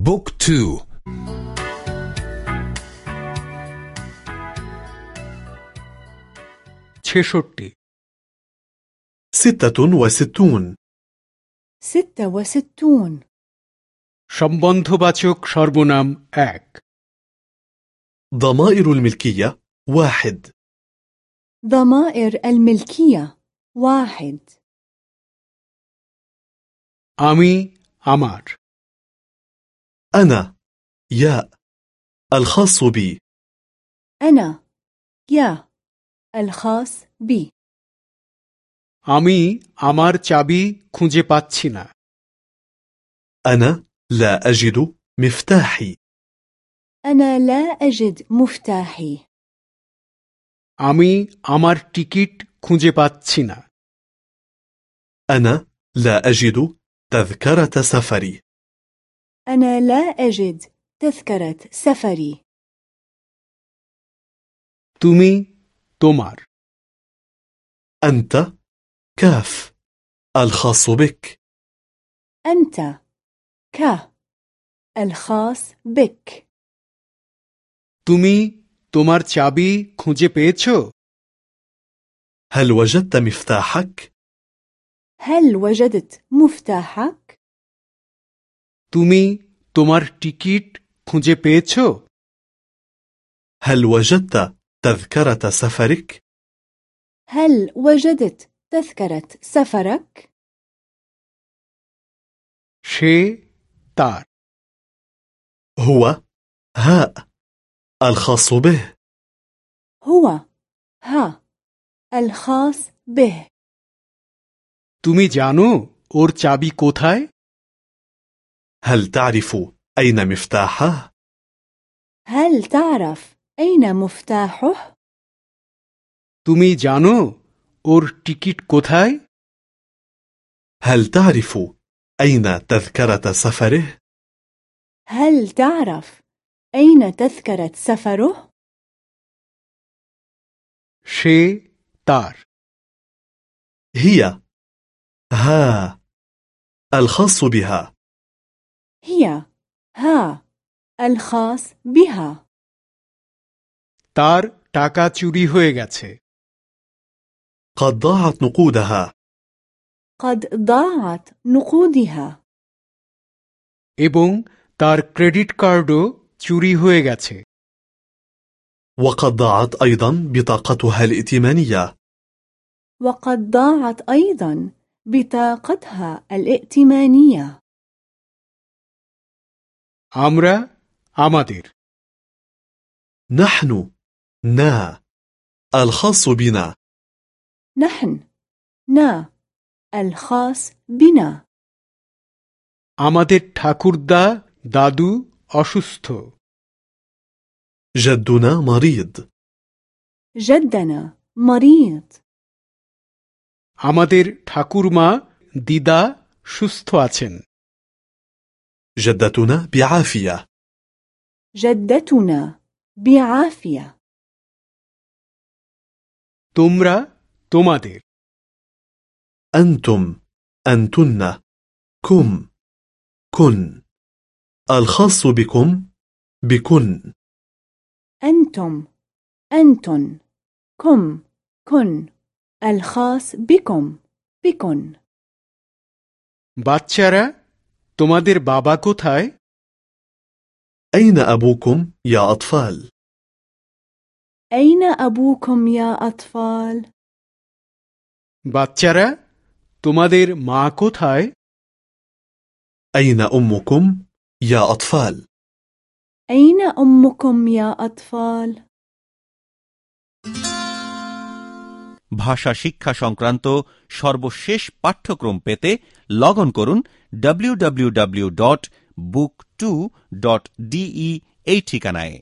بوك تو ছেষট্টি ستة وستون ستة وستون সম্বন্ধবাচক সর্বনাম এক ضمائر الملكية واحد ضمائر الملكية واحد আমি আমার أنا يا الخاص بي أنا يا الخاص بي আমি আমার চাবি খুঁজে পাচ্ছি না أنا لا أجد مفتاحي أنا لا أجد مفتاحي আমি আমার টিকিট খুঁজে পাচ্ছি না أنا لا أجد تذكرة سفري أنا لا أجد تذكرة سفري তুমি তোমার أنت كاف الخاص بك أنت ك الخاص بك তুমি তোমার চাবি খুঁজে পেয়েছো هل وجدت مفتاحك؟ هل وجدت مفتاحك؟ তুমি তোমার টিকিট খুঁজে পেয়েছো هل وجدت تذكرة سفرك؟ هل وجدت تذكرة سفرك؟ সে তার هو هاء الخاص به هو ها الخاص به তুমি জানো ওর চাবি কোথায় هل تعرف أين مفتاحه؟ هل تعرف أين مفتاحه؟ তুমি জানো ওর টিকিট কোথায় هل تعرف أين تذكرة سفره؟ هل تعرف أين تذكرة سفره؟ সে তার هي ها الخاص بها هي ها الخاص بها তার টাকা চুরি হয়ে গেছে قد ضاعت نقودها قد ضاعت نقودها এবং তার ক্রেডিট কার্ডও চুরি হয়ে গেছে وقد ضاعت أيضا بطاقتها الائتمانية وقد ضاعت أيضا بطاقتها الائتمانية আমরা আমাদের نحن نا الخاص بنا نحن نا الخاص بنا আমাদের ঠাকুরদা দাদু অসুস্থ جدنا مريض جدنا مريض আমাদের ঠাকুরমা দিদা সুস্থ আছেন جدتنا بعافية. جدتنا بعافية. تمرا تمادير. أنتم أنتن كم كن. الخاص بكم بكن. أنتم أنتن كم كن. الخاص بكم بكن. باتشرا তোমাদের বাবা কোথায় أين أبوكم يا أطفال؟ أين أبوكم يا أطفال؟ বাচ্চারা তোমাদের মা কোথায় أين أمكم يا أطفال؟ أين أمكم يا أطفال؟ ভাষা শিক্ষা সংক্রান্ত সর্বশেষ পাঠ্যক্রম পেতে লগ অন করুন www.book2.de এই ঠিকানায়।